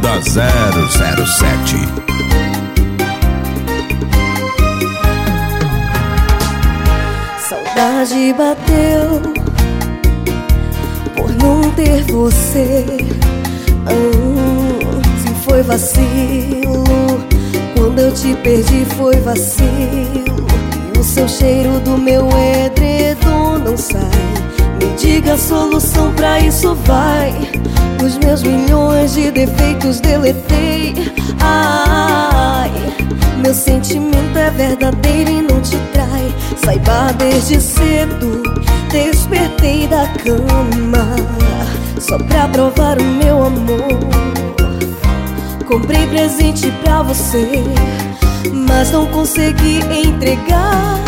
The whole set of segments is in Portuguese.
Banda 007 Saudade bateu por não ter você. Se foi vacilo, quando eu te perdi foi vacilo. E o seu cheiro do meu edredom não sai. Me diga a solução pra isso vai. Os meus milhões de defeitos deletei. Ai, meu sentimento é verdadeiro e não te trai. Saiba desde cedo, despertei da cama só pra provar o meu amor. Comprei presente pra você, mas não consegui entregar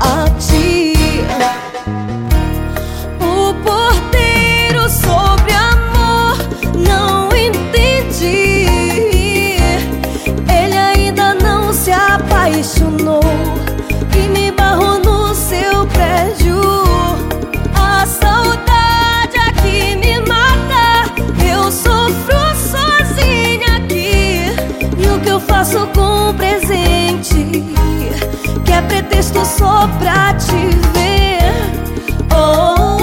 a ti. Pretexto só pra te ver. Oh,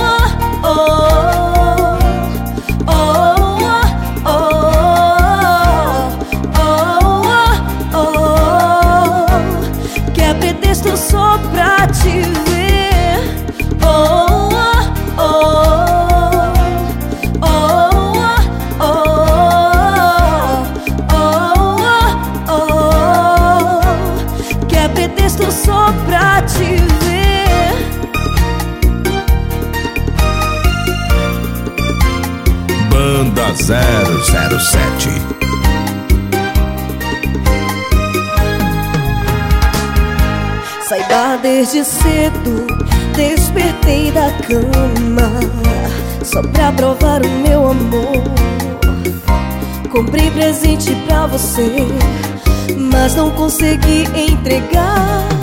oh, oh. só pra te 007 Saiba desde cedo, despertei da cama Só pra provar o meu amor. Comprei presente pra você Mas não consegui entregar